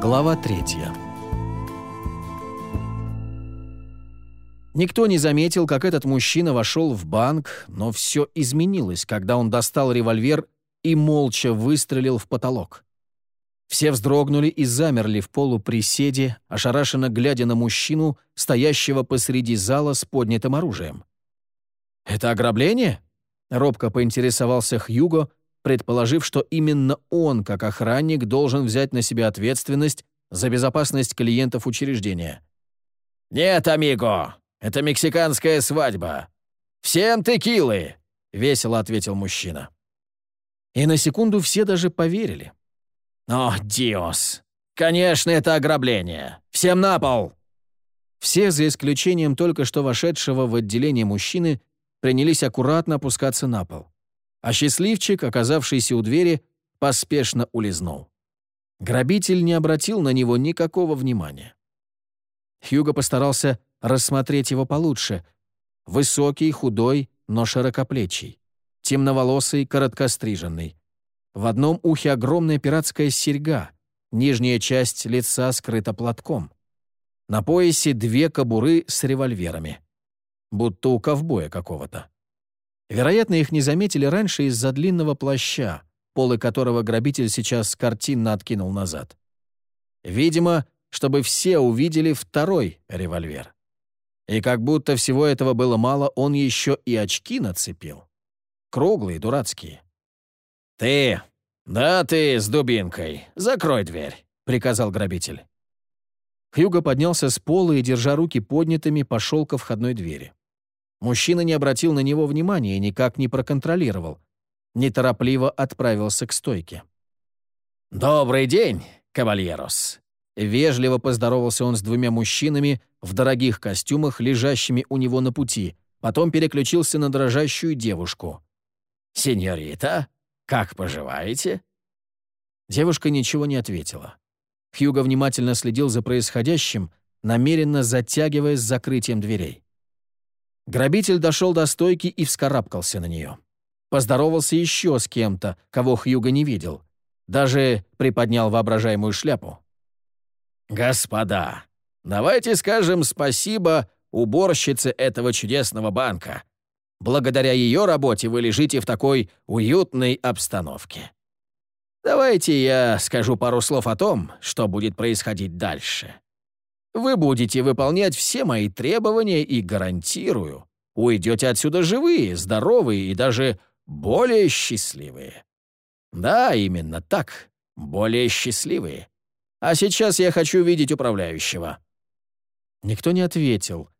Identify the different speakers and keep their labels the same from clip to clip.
Speaker 1: Глава третья. Никто не заметил, как этот мужчина вошел в банк, но все изменилось, когда он достал револьвер и молча выстрелил в потолок. Все вздрогнули и замерли в полуприседе, ошарашенно глядя на мужчину, стоящего посреди зала с поднятым оружием. «Это ограбление?» — робко поинтересовался Хьюго, предположив, что именно он, как охранник, должен взять на себя ответственность за безопасность клиентов учреждения.
Speaker 2: «Нет, амиго, это мексиканская свадьба. Всем текилы!» — весело ответил мужчина.
Speaker 1: И на секунду все даже поверили.
Speaker 2: «О, диос! Конечно, это ограбление! Всем на пол!»
Speaker 1: Все, за исключением только что вошедшего в отделение мужчины, принялись аккуратно опускаться на пол. А счастливчик, оказавшийся у двери, поспешно улизнул. Грабитель не обратил на него никакого внимания. Хьюго постарался рассмотреть его получше. Высокий, худой, но широкоплечий. Темноволосый, короткостриженный. В одном ухе огромная пиратская серьга, нижняя часть лица скрыта платком. На поясе две кобуры с револьверами. Будто у ковбоя какого-то. Вероятно, их не заметили раньше из-за длинного плаща, полы которого грабитель сейчас картинно откинул назад. Видимо, чтобы все увидели второй револьвер. И как будто всего этого было мало, он еще и очки нацепил. Круглые, дурацкие.
Speaker 2: «Ты! Да ты с дубинкой! Закрой дверь!» — приказал грабитель.
Speaker 1: Хьюго поднялся с пола и, держа руки поднятыми, пошел ко входной двери. Мужчина не обратил на него внимания и никак не проконтролировал. Неторопливо отправился к стойке.
Speaker 2: «Добрый день, кавальерос!»
Speaker 1: Вежливо поздоровался он с двумя мужчинами в дорогих костюмах, лежащими у него на пути, потом переключился на дрожащую девушку.
Speaker 2: «Сеньорита, как поживаете?»
Speaker 1: Девушка ничего не ответила. Хьюго внимательно следил за происходящим, намеренно затягивая с закрытием дверей. Грабитель дошел до стойки и вскарабкался на нее. Поздоровался еще с кем-то, кого Хьюго не видел. Даже приподнял воображаемую шляпу.
Speaker 2: «Господа, давайте скажем спасибо уборщице этого чудесного банка. Благодаря ее работе вы лежите в такой уютной обстановке. Давайте я скажу пару слов о том, что будет происходить дальше. Вы будете выполнять все мои требования и гарантирую, уйдете отсюда живые, здоровые и даже более счастливые. Да, именно так, более счастливые. А сейчас я хочу видеть управляющего».
Speaker 1: Никто не ответил.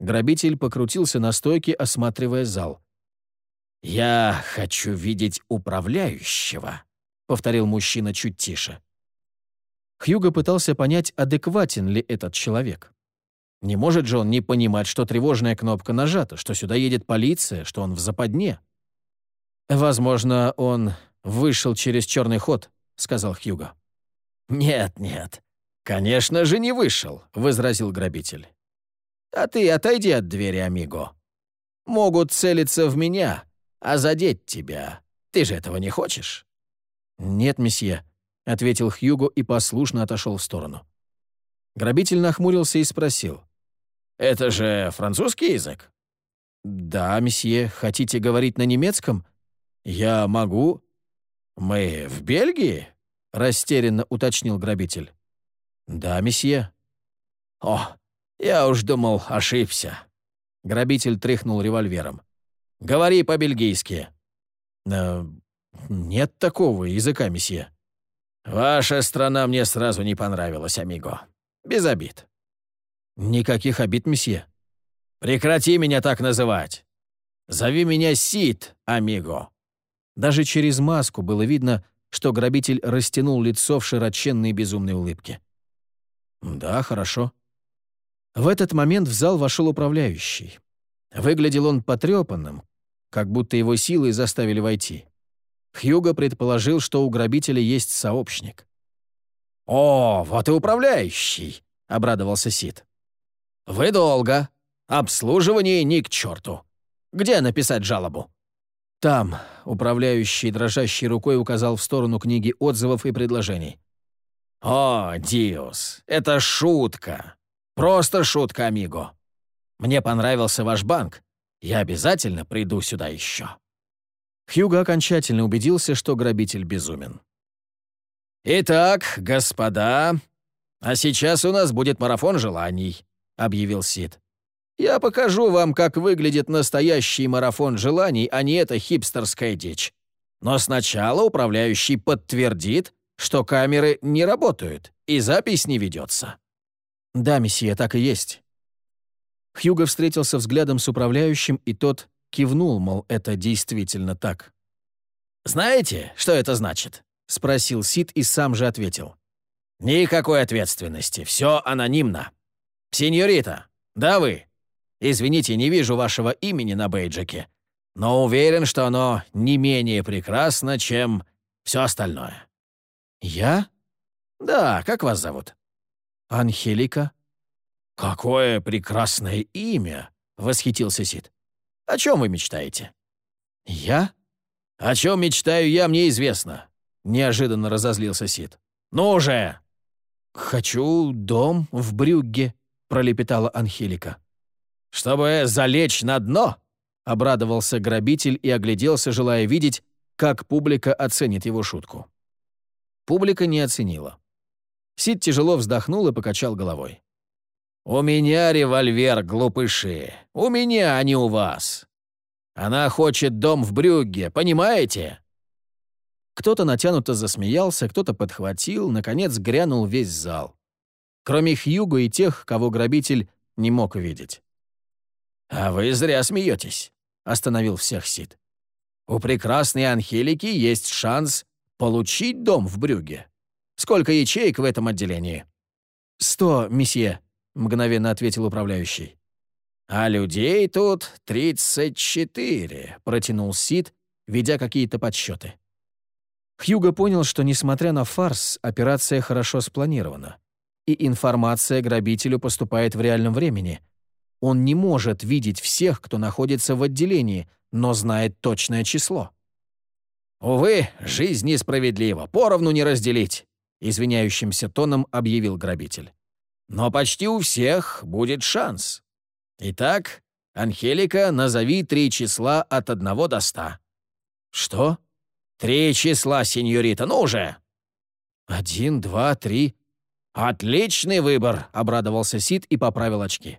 Speaker 1: Грабитель покрутился на стойке, осматривая зал.
Speaker 2: «Я хочу видеть управляющего», — повторил мужчина чуть тише.
Speaker 1: Хьюго пытался понять, адекватен ли этот человек. Не может же он не понимать, что тревожная кнопка нажата, что сюда едет полиция, что он в западне. «Возможно, он вышел через черный ход», — сказал Хьюго.
Speaker 2: «Нет, нет, конечно же не вышел», — возразил грабитель. «А ты отойди от двери, амиго. Могут целиться в меня, а задеть тебя. Ты же этого не хочешь?»
Speaker 1: «Нет, месье», — ответил Хьюго и послушно отошел в сторону. Грабитель нахмурился и спросил.
Speaker 2: «Это же французский язык?»
Speaker 1: «Да, месье. Хотите говорить на немецком?»
Speaker 2: «Я могу». «Мы в Бельгии?» — растерянно уточнил грабитель.
Speaker 1: «Да, месье».
Speaker 2: «О, я уж думал, ошибся». Грабитель тряхнул револьвером. «Говори по-бельгийски».
Speaker 1: «Э, «Нет такого языка, месье».
Speaker 2: «Ваша страна мне сразу не понравилась, амиго. Без обид».
Speaker 1: «Никаких обид, месье».
Speaker 2: «Прекрати меня так называть. Зови меня Сид, амиго».
Speaker 1: Даже через маску было видно, что грабитель растянул лицо в широченной безумной улыбке. «Да, хорошо». В этот момент в зал вошел управляющий. Выглядел он потрепанным, как будто его силой заставили войти. Хьюго предположил, что у грабителя есть сообщник.
Speaker 2: «О, вот и управляющий!» — обрадовался Сид. «Вы долго. Обслуживание ни к черту. Где написать жалобу?»
Speaker 1: «Там», — управляющий дрожащей рукой указал в сторону книги отзывов и предложений.
Speaker 2: «О, Диус, это шутка. Просто шутка, амиго. Мне понравился ваш банк. Я обязательно приду сюда еще».
Speaker 1: Хьюго окончательно убедился, что грабитель безумен.
Speaker 2: «Итак, господа, а сейчас у нас будет марафон желаний», — объявил Сид. «Я покажу вам, как выглядит настоящий марафон желаний, а не эта хипстерская дичь. Но сначала управляющий подтвердит, что камеры не работают и запись не ведется.
Speaker 1: «Да, месье, так и есть». Хьюго встретился взглядом с управляющим, и тот кивнул, мол, это действительно так.
Speaker 2: «Знаете, что это значит?» — спросил Сид и сам же ответил. «Никакой ответственности, все анонимно. Сеньорита, да вы? Извините, не вижу вашего имени на бейджике, но уверен, что оно не менее прекрасно, чем все остальное».
Speaker 1: «Я?»
Speaker 2: «Да, как вас зовут?»
Speaker 1: «Анхелика».
Speaker 2: «Какое прекрасное имя!» — восхитился Сид. «О чем вы мечтаете?»
Speaker 1: «Я?»
Speaker 2: «О чем мечтаю я, мне известно», — неожиданно разозлился Сид. «Ну же!»
Speaker 1: «Хочу дом в Брюгге», — пролепетала Анхелика.
Speaker 2: «Чтобы залечь на дно?» — обрадовался грабитель и огляделся, желая видеть, как публика оценит его шутку.
Speaker 1: Публика не оценила. Сид тяжело вздохнул и покачал головой.
Speaker 2: «У меня револьвер, глупыши. У меня, а не у вас. Она хочет дом в Брюгге, понимаете?»
Speaker 1: Кто-то натянуто засмеялся, кто-то подхватил, наконец грянул весь зал. Кроме Хьюго и тех, кого грабитель не мог увидеть.
Speaker 2: «А вы зря смеетесь», — остановил всех Сид. «У прекрасной Анхелики есть шанс получить дом в Брюге. Сколько ячеек в этом отделении?»
Speaker 1: «Сто, месье», — мгновенно ответил управляющий.
Speaker 2: «А людей тут тридцать четыре», — протянул Сид, ведя какие-то подсчеты.
Speaker 1: Хьюго понял, что, несмотря на фарс, операция хорошо спланирована, и информация грабителю поступает в реальном времени. Он не может видеть всех, кто находится в отделении, но знает точное число.
Speaker 2: «Увы, жизнь несправедлива, поровну не разделить», — извиняющимся тоном объявил грабитель. «Но почти у всех будет шанс. Итак, Анхелика, назови три числа от одного до ста».
Speaker 1: «Что?»
Speaker 2: «Три числа, сеньорита, ну же!»
Speaker 1: «Один, два, три».
Speaker 2: «Отличный выбор», — обрадовался Сид и поправил очки.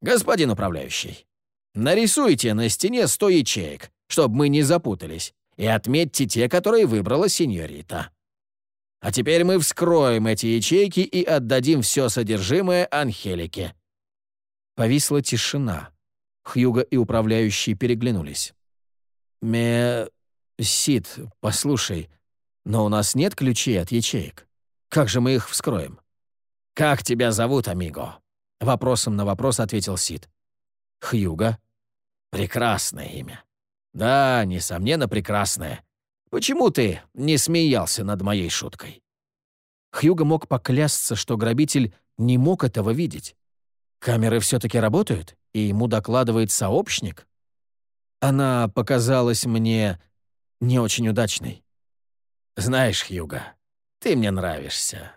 Speaker 2: «Господин управляющий, нарисуйте на стене сто ячеек, чтобы мы не запутались и отметьте те, которые выбрала сеньорита. А теперь мы вскроем эти ячейки и отдадим все содержимое Анхелике».
Speaker 1: Повисла тишина. Хьюго и управляющий переглянулись. «Ме... Сид, послушай, но у нас нет ключей от ячеек. Как же мы их вскроем?»
Speaker 2: «Как тебя зовут, амиго?» Вопросом на вопрос ответил Сид.
Speaker 1: «Хьюго».
Speaker 2: «Прекрасное имя. «Да, несомненно, прекрасная. Почему ты не смеялся над моей шуткой?»
Speaker 1: Хьюго мог поклясться, что грабитель не мог этого видеть. Камеры все-таки работают, и ему докладывает сообщник. Она показалась мне не очень удачной.
Speaker 2: «Знаешь, Хьюго, ты мне нравишься.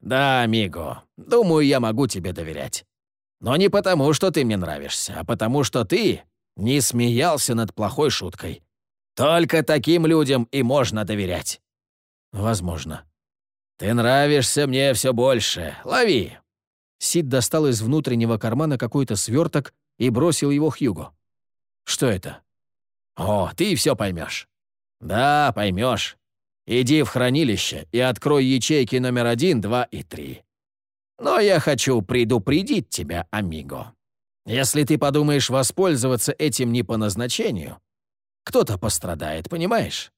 Speaker 2: Да, Миго, думаю, я могу тебе доверять. Но не потому, что ты мне нравишься, а потому, что ты не смеялся над плохой шуткой. Только таким людям и можно доверять.
Speaker 1: Возможно.
Speaker 2: Ты нравишься мне все больше. Лови.
Speaker 1: Сид достал из внутреннего кармана какой-то сверток и бросил его Хьюго. Что это?
Speaker 2: О, ты все поймешь. Да, поймешь. Иди в хранилище и открой ячейки номер один, два и три. Но я хочу предупредить тебя, амиго. Если ты подумаешь воспользоваться этим не по назначению, кто-то пострадает, понимаешь?»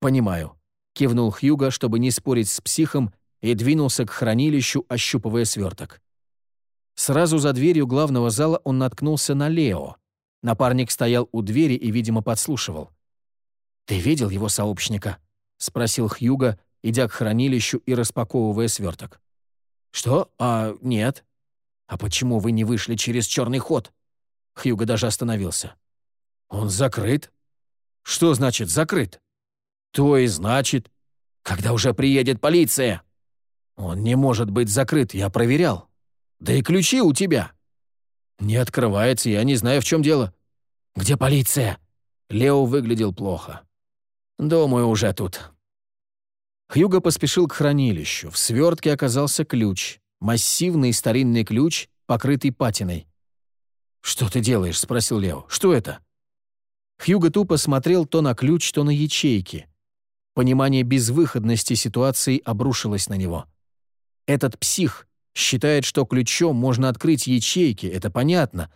Speaker 1: «Понимаю», — кивнул Хьюго, чтобы не спорить с психом, и двинулся к хранилищу, ощупывая сверток. Сразу за дверью главного зала он наткнулся на Лео. Напарник стоял у двери и, видимо, подслушивал. «Ты видел его сообщника?» — спросил Хьюго, идя к хранилищу и распаковывая сверток. «Что? А, нет», «А почему вы не вышли через черный ход?» Хьюго даже остановился. «Он закрыт?» «Что значит «закрыт»?» «То и значит. Когда уже приедет полиция?» «Он не может быть закрыт, я проверял. Да и ключи у тебя». «Не открывается, я не знаю, в чем дело». «Где полиция?» Лео выглядел плохо. «Думаю, уже тут». Хьюго поспешил к хранилищу. В свертке оказался ключ. Массивный старинный ключ, покрытый патиной. «Что ты делаешь?» — спросил Лео. «Что это?» Хьюго тупо смотрел то на ключ, то на ячейки. Понимание безвыходности ситуации обрушилось на него. Этот псих считает, что ключом можно открыть ячейки, это понятно.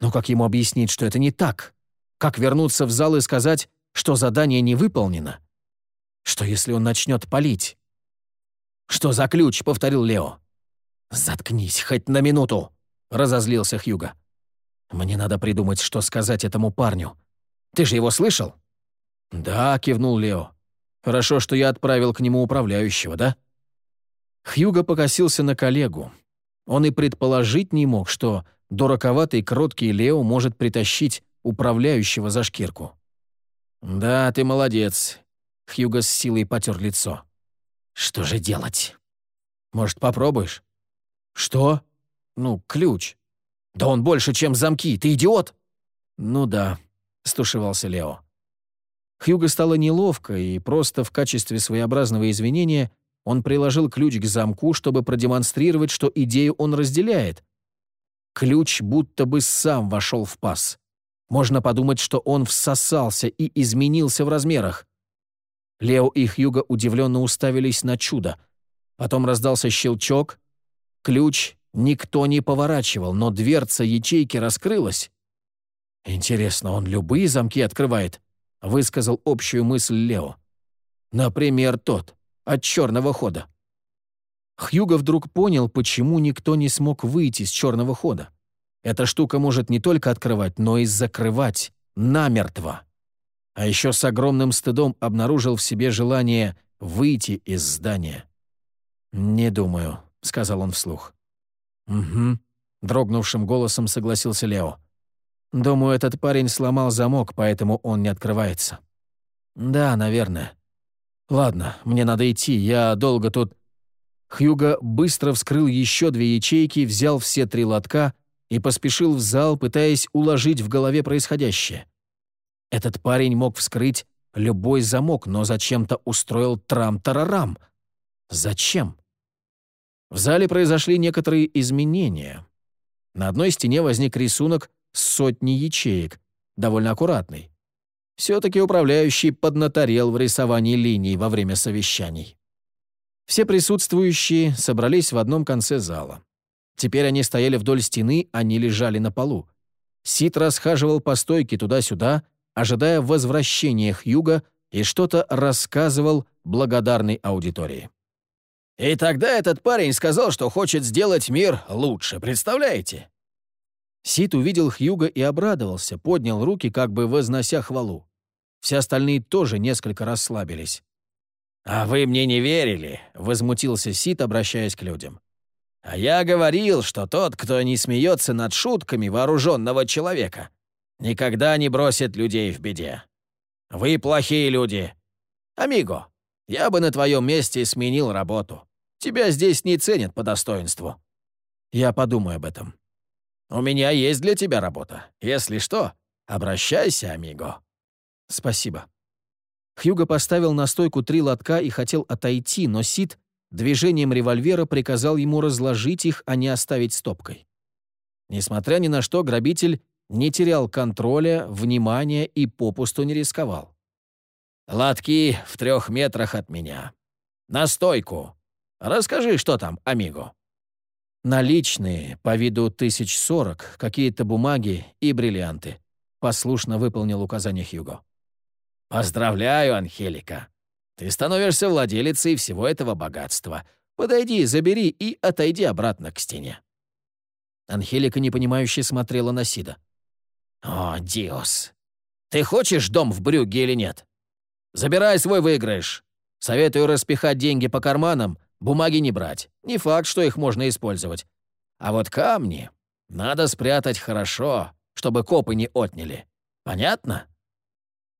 Speaker 1: Но как ему объяснить, что это не так? Как вернуться в зал и сказать, что задание не выполнено? Что если он начнет палить? «Что за ключ?» — повторил Лео. «Заткнись хоть на минуту!» — разозлился Хьюго. «Мне надо придумать, что сказать этому парню. Ты же его слышал?» «Да», — кивнул Лео. «Хорошо, что я отправил к нему управляющего, да?» Хьюго покосился на коллегу. Он и предположить не мог, что дураковатый кроткий Лео может притащить управляющего за шкирку. «Да, ты молодец», — Хьюго с силой потер лицо. «Что же делать? Может, попробуешь?» «Что?» «Ну, ключ». «Да он больше, чем замки, ты идиот?» «Ну да», — стушевался Лео. Хьюго стало неловко, и просто в качестве своеобразного извинения он приложил ключ к замку, чтобы продемонстрировать, что идею он разделяет. Ключ будто бы сам вошел в паз. Можно подумать, что он всосался и изменился в размерах. Лео и Хьюго удивленно уставились на чудо. Потом раздался щелчок, Ключ никто не поворачивал, но дверца ячейки раскрылась. «Интересно, он любые замки открывает?» — высказал общую мысль Лео. «Например, тот, от черного хода». Хьюго вдруг понял, почему никто не смог выйти с черного хода. Эта штука может не только открывать, но и закрывать намертво. А еще с огромным стыдом обнаружил в себе желание выйти из здания. «Не думаю», — сказал он вслух. «Угу», — дрогнувшим голосом согласился Лео. «Думаю, этот парень сломал замок, поэтому он не открывается». «Да, наверное». «Ладно, мне надо идти, я долго тут...» Хьюго быстро вскрыл еще две ячейки, взял все три лотка и поспешил в зал, пытаясь уложить в голове происходящее. Этот парень мог вскрыть любой замок, но зачем-то устроил трам-тарарам. Зачем? В зале произошли некоторые изменения. На одной стене возник рисунок с сотней ячеек, довольно аккуратный. Все-таки управляющий поднаторел в рисовании линий во время совещаний. Все присутствующие собрались в одном конце зала. Теперь они стояли вдоль стены, они лежали на полу. Сид расхаживал по стойке туда-сюда, ожидая возвращения Хьюга и что-то рассказывал благодарной аудитории. И тогда этот парень сказал, что хочет сделать мир лучше, представляете? Сид увидел Хьюга и обрадовался, поднял руки, как бы вознося хвалу. Все остальные тоже несколько расслабились. «А вы мне не верили?» — возмутился Сид, обращаясь к людям. «А я говорил, что тот, кто не смеется над шутками вооруженного человека, никогда не бросит людей в беде. Вы плохие люди. Амиго, я бы на твоем месте сменил работу. Тебя здесь не ценят по достоинству. Я подумаю об этом. У меня есть для тебя работа. Если что, обращайся, амиго. Спасибо. Хьюго поставил на стойку три лотка и хотел отойти, но Сид движением револьвера приказал ему разложить их, а не оставить стопкой. Несмотря ни на что, грабитель не терял контроля, внимания и попусту не рисковал. «Лотки в трех метрах от меня. На стойку!» Расскажи, что там, амиго». «Наличные, по виду тысяч сорок, какие-то бумаги и бриллианты», — послушно выполнил указание Хьюго. «Поздравляю, Анхелика. Ты становишься владелицей всего этого богатства. Подойди, забери и отойди обратно к стене». Анхелика непонимающе смотрела на Сида. «О, Диос, ты хочешь дом в Брюгге или нет? Забирай свой выигрыш. Советую распихать деньги по карманам Бумаги не брать. Не факт, что их можно использовать. А вот камни надо спрятать хорошо, чтобы копы не отняли. Понятно?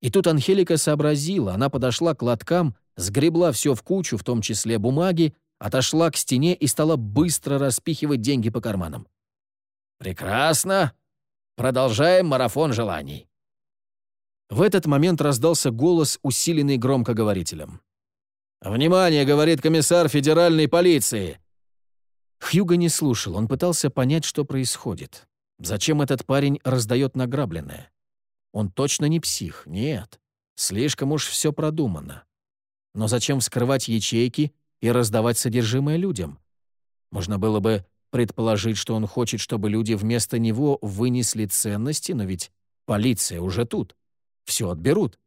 Speaker 1: И тут Анхелика сообразила, она подошла к лоткам, сгребла все в кучу, в том числе бумаги, отошла к стене и стала быстро распихивать деньги по карманам.
Speaker 2: «Прекрасно. Продолжаем марафон желаний».
Speaker 1: В этот момент раздался голос, усиленный громкоговорителем.
Speaker 2: «Внимание!» — говорит комиссар федеральной полиции.
Speaker 1: Хьюго не слушал, он пытался понять, что происходит. Зачем этот парень раздает награбленное? Он точно не псих, нет. Слишком уж все продумано. Но зачем вскрывать ячейки и раздавать содержимое людям? Можно было бы предположить, что он хочет, чтобы люди вместо него вынесли ценности, но ведь полиция уже тут. Все отберут.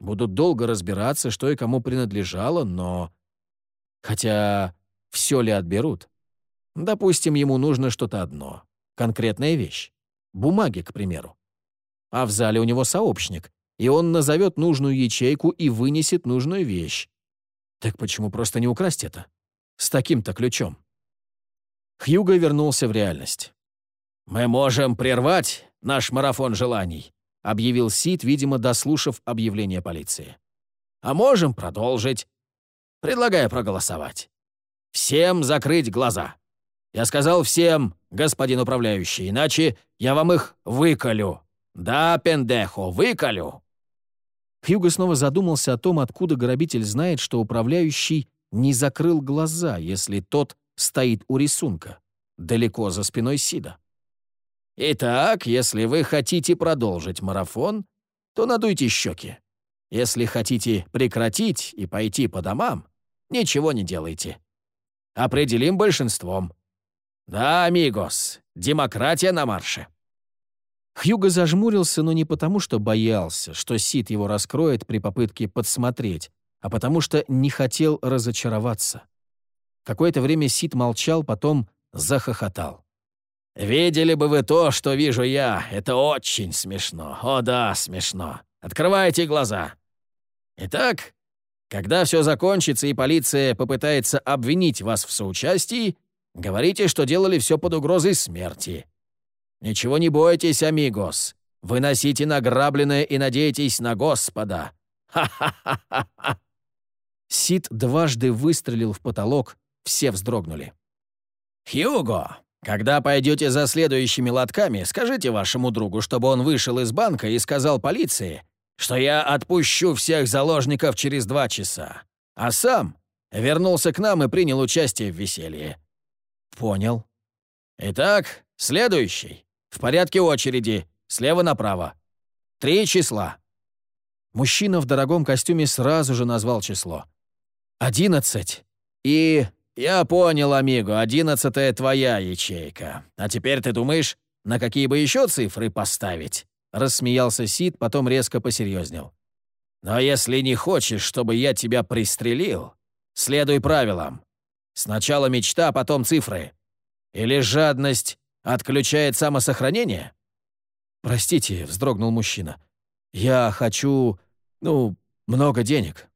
Speaker 1: Будут долго разбираться, что и кому принадлежало, но... Хотя все ли отберут? Допустим, ему нужно что-то одно. Конкретная вещь. Бумаги, к примеру. А в зале у него сообщник, и он назовет нужную ячейку и вынесет нужную вещь. Так почему просто не украсть это? С таким-то ключом. Хьюго вернулся в реальность.
Speaker 2: «Мы можем прервать наш марафон желаний», объявил Сид, видимо, дослушав объявление полиции. «А можем продолжить. Предлагаю проголосовать. Всем закрыть глаза. Я сказал всем, господин управляющий, иначе я вам их выколю. Да, пендехо, выколю».
Speaker 1: Хьюго снова задумался о том, откуда грабитель знает, что управляющий не закрыл глаза, если тот стоит у рисунка, далеко за спиной Сида.
Speaker 2: «Итак, если вы хотите продолжить марафон, то надуйте щеки. Если хотите прекратить и пойти по домам, ничего не делайте. Определим большинством. Да, амигос, демократия на марше».
Speaker 1: Хьюго зажмурился, но не потому, что боялся, что Сид его раскроет при попытке подсмотреть, а потому что не хотел разочароваться. Какое-то время Сид молчал, потом захохотал.
Speaker 2: «Видели бы вы то, что вижу я. Это очень смешно. О да, смешно. Открывайте глаза. Итак, когда все закончится и полиция попытается обвинить вас в соучастии, говорите, что делали все под угрозой смерти. Ничего не бойтесь, амигос. Выносите награбленное и надейтесь на Господа. Ха-ха-ха-ха!»
Speaker 1: Сид дважды выстрелил в потолок, все вздрогнули.
Speaker 2: «Хьюго, когда пойдете за следующими лотками, скажите вашему другу, чтобы он вышел из банка и сказал полиции, что я отпущу всех заложников через два часа, а сам вернулся к нам и принял участие в веселье».
Speaker 1: «Понял».
Speaker 2: «Итак, следующий. В порядке очереди, слева направо. Три числа».
Speaker 1: Мужчина в дорогом костюме сразу же назвал число.
Speaker 2: «Одиннадцать. И я понял, Амиго, одиннадцатая твоя ячейка. А теперь ты думаешь, на какие бы еще цифры поставить?» Рассмеялся Сид, потом резко посерьезнел. «Но если не хочешь, чтобы я тебя пристрелил, следуй правилам. Сначала мечта, потом цифры. Или жадность Отключает самосохранение?»
Speaker 1: «Простите», — вздрогнул мужчина. «Я хочу, ну, много денег».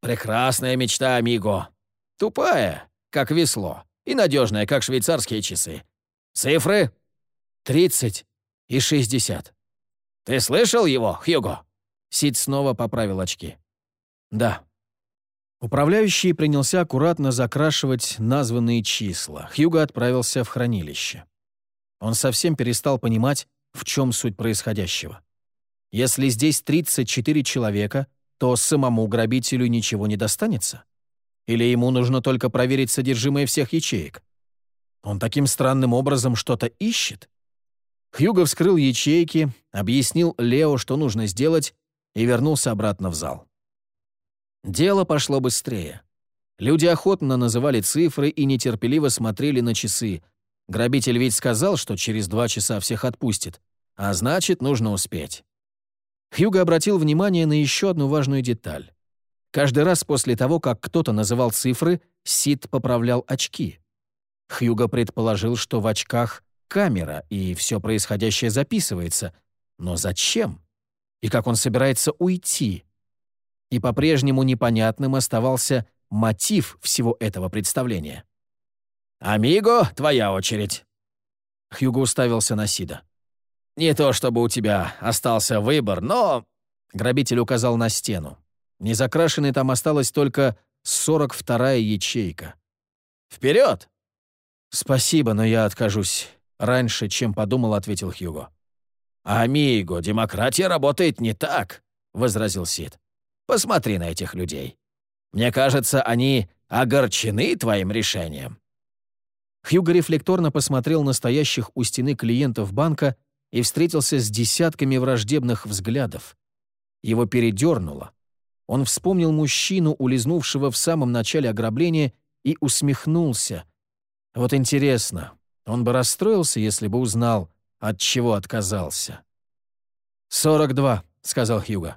Speaker 2: «Прекрасная мечта, амиго. Тупая, как весло, и надежная, как швейцарские часы. Цифры?»
Speaker 1: «Тридцать и шестьдесят».
Speaker 2: «Ты слышал его, Хьюго?»
Speaker 1: Сид снова поправил очки. «Да». Управляющий принялся аккуратно закрашивать названные числа. Хьюго отправился в хранилище. Он совсем перестал понимать, в чем суть происходящего. Если здесь 34 человека, то самому грабителю ничего не достанется? Или ему нужно только проверить содержимое всех ячеек? Он таким странным образом что-то ищет? Хьюго вскрыл ячейки, объяснил Лео, что нужно сделать, и вернулся обратно в зал. Дело пошло быстрее. Люди охотно называли цифры и нетерпеливо смотрели на часы — Грабитель ведь сказал, что через два часа всех отпустит, а значит, нужно успеть. Хьюго обратил внимание на еще одну важную деталь. Каждый раз после того, как кто-то называл цифры, Сид поправлял очки. Хьюго предположил, что в очках камера, и все происходящее записывается. Но зачем? И как он собирается уйти? И по-прежнему непонятным оставался мотив всего этого представления.
Speaker 2: «Амиго, твоя очередь».
Speaker 1: Хьюго уставился на Сида.
Speaker 2: «Не то чтобы у тебя остался выбор, но...»
Speaker 1: Грабитель указал на стену. Незакрашенной там осталась только 42-я ячейка.
Speaker 2: Вперед!»
Speaker 1: «Спасибо, но я откажусь. Раньше, чем подумал», — ответил Хьюго.
Speaker 2: «Амиго, демократия работает не так», — возразил Сид. «Посмотри на этих людей. Мне кажется, они огорчены твоим решением».
Speaker 1: Хьюго рефлекторно посмотрел на стоящих у стены клиентов банка и встретился с десятками враждебных взглядов. Его передернуло. Он вспомнил мужчину, улизнувшего в самом начале ограбления, и усмехнулся. Вот интересно, он бы расстроился, если бы узнал, от чего отказался. «Сорок два», — сказал Хьюго.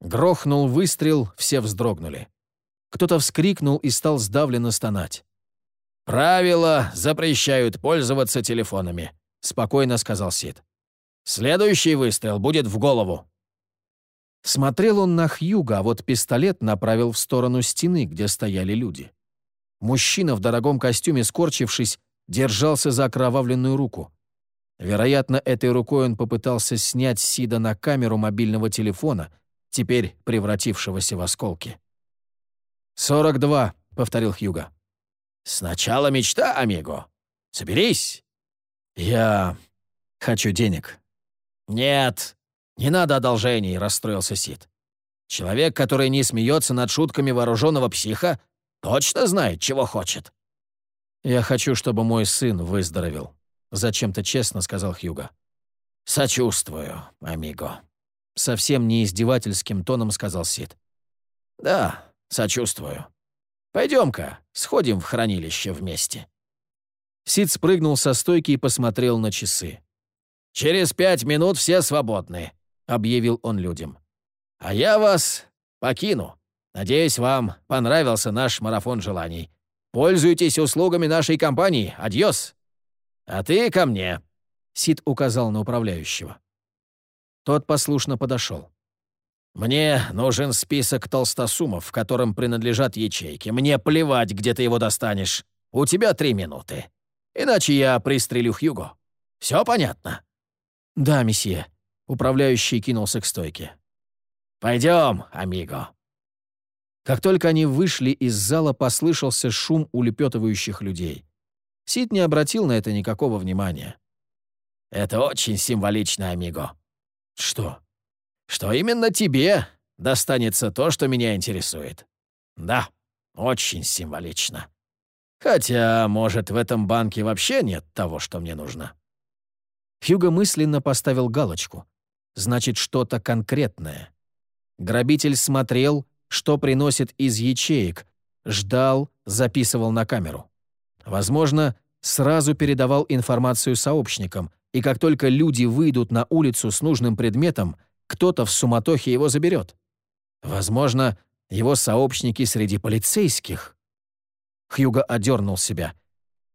Speaker 1: Грохнул выстрел, все вздрогнули. Кто-то вскрикнул и стал сдавленно стонать.
Speaker 2: «Правила запрещают пользоваться телефонами», — спокойно сказал Сид. «Следующий выстрел будет в голову».
Speaker 1: Смотрел он на Хьюга, а вот пистолет направил в сторону стены, где стояли люди. Мужчина в дорогом костюме, скорчившись, держался за окровавленную руку. Вероятно, этой рукой он попытался снять Сида на камеру мобильного телефона, теперь превратившегося в осколки. «Сорок два», — повторил Хьюга.
Speaker 2: «Сначала мечта, амиго. Соберись».
Speaker 1: «Я хочу денег».
Speaker 2: «Нет, не надо одолжений», — расстроился Сид. «Человек, который не смеется над шутками вооруженного психа, точно знает, чего хочет».
Speaker 1: «Я хочу, чтобы мой сын выздоровел», — зачем-то честно сказал Хьюга.
Speaker 2: «Сочувствую, амиго», —
Speaker 1: совсем не издевательским тоном сказал Сид.
Speaker 2: «Да, сочувствую. Пойдем-ка, сходим в хранилище вместе».
Speaker 1: Сид спрыгнул со стойки и посмотрел на часы.
Speaker 2: «Через пять минут все свободны», — объявил он людям. «А я вас покину. Надеюсь, вам понравился наш марафон желаний. Пользуйтесь услугами нашей компании. Адьос. А ты ко мне».
Speaker 1: Сид указал на управляющего. Тот послушно подошел.
Speaker 2: «Мне нужен список толстосумов, которым принадлежат ячейки. Мне плевать, где ты его достанешь. У тебя три минуты. Иначе я пристрелю Хьюго. Все понятно?»
Speaker 1: «Да, месье». Управляющий кинулся к стойке.
Speaker 2: «Пойдем, амиго».
Speaker 1: Как только они вышли из зала, послышался шум улепетывающих людей. Сид не обратил на это никакого внимания.
Speaker 2: «Это очень символично, амиго».
Speaker 1: «Что?»
Speaker 2: «Что именно тебе достанется то, что меня интересует». «Да, очень символично. Хотя, может, в этом банке вообще нет того, что мне нужно».
Speaker 1: Хьюго мысленно поставил галочку. Значит, что-то конкретное. Грабитель смотрел, что приносит из ячеек, ждал, записывал на камеру. Возможно, сразу передавал информацию сообщникам, и как только люди выйдут на улицу с нужным предметом, кто-то в суматохе его заберет. Возможно, его сообщники среди полицейских. Хьюго одернул себя.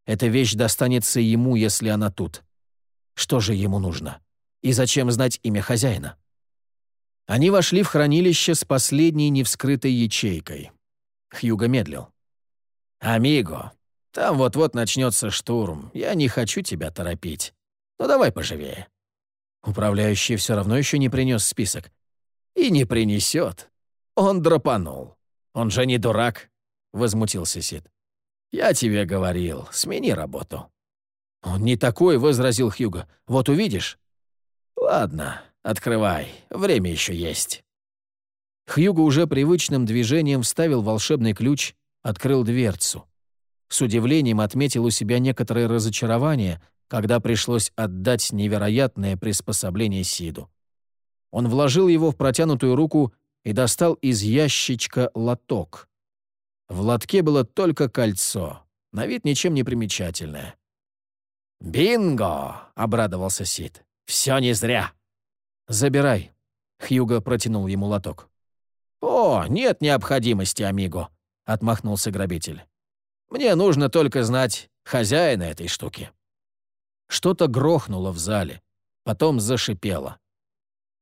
Speaker 1: Эта вещь достанется ему, если она тут. Что же ему нужно? И зачем знать имя хозяина? Они вошли в хранилище с последней невскрытой ячейкой. Хьюго медлил.
Speaker 2: «Амиго, там вот-вот начнется штурм. Я не хочу тебя торопить. Ну давай поживее».
Speaker 1: Управляющий все равно еще не принес список.
Speaker 2: «И не принесет. Он драпанул. Он же не дурак», — возмутился Сид. «Я тебе говорил, смени работу».
Speaker 1: «Он не такой», — возразил Хьюго. «Вот увидишь».
Speaker 2: «Ладно, открывай, время еще есть».
Speaker 1: Хьюго уже привычным движением вставил волшебный ключ, открыл дверцу. С удивлением отметил у себя некоторое разочарование, когда пришлось отдать невероятное приспособление Сиду. Он вложил его в протянутую руку и достал из ящичка лоток. В лотке было только кольцо, на вид ничем не примечательное.
Speaker 2: «Бинго!» — обрадовался Сид. «Все не зря!»
Speaker 1: «Забирай!» — Хьюго протянул ему лоток.
Speaker 2: «О, нет необходимости, амиго!» — отмахнулся грабитель. «Мне нужно только знать хозяина этой штуки».
Speaker 1: Что-то грохнуло в зале, потом зашипело.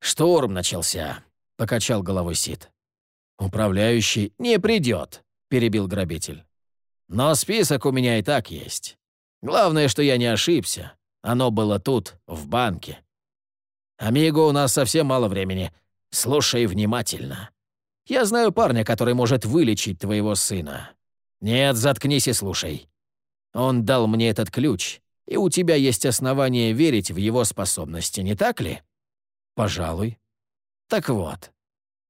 Speaker 2: «Штурм начался», — покачал головой Сид.
Speaker 1: «Управляющий не придет», — перебил грабитель.
Speaker 2: «Но список у меня и так есть. Главное, что я не ошибся. Оно было тут, в банке. Амиго, у нас совсем мало времени. Слушай внимательно. Я знаю парня, который может вылечить твоего сына. Нет, заткнись и слушай. Он дал мне этот ключ, и у тебя есть основания верить в его способности, не так ли?
Speaker 1: Пожалуй.
Speaker 2: Так вот,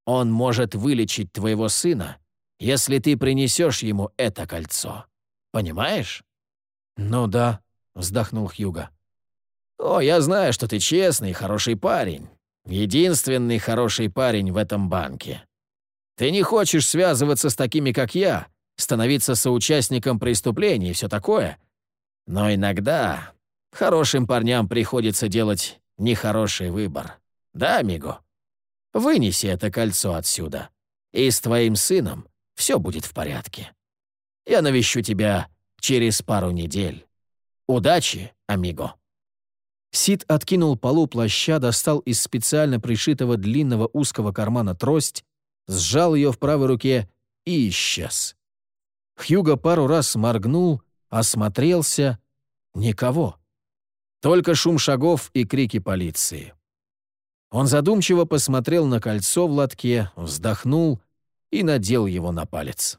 Speaker 2: он может вылечить твоего сына, если ты принесешь ему это кольцо. Понимаешь?
Speaker 1: Ну да, вздохнул Хьюга.
Speaker 2: О, я знаю, что ты честный, хороший парень. Единственный хороший парень в этом банке. Ты не хочешь связываться с такими, как я, становиться соучастником преступлений и все такое. Но иногда хорошим парням приходится делать нехороший выбор. Да, Амиго? Вынеси это кольцо отсюда, и с твоим сыном все будет в порядке. Я навещу тебя через пару недель. Удачи, Амиго.
Speaker 1: Сид откинул полу плаща, достал из специально пришитого длинного узкого кармана трость, сжал ее в правой руке и исчез. Хьюго пару раз моргнул, осмотрелся. Никого. Только шум шагов и крики полиции. Он задумчиво посмотрел на кольцо в лотке, вздохнул и надел его на палец.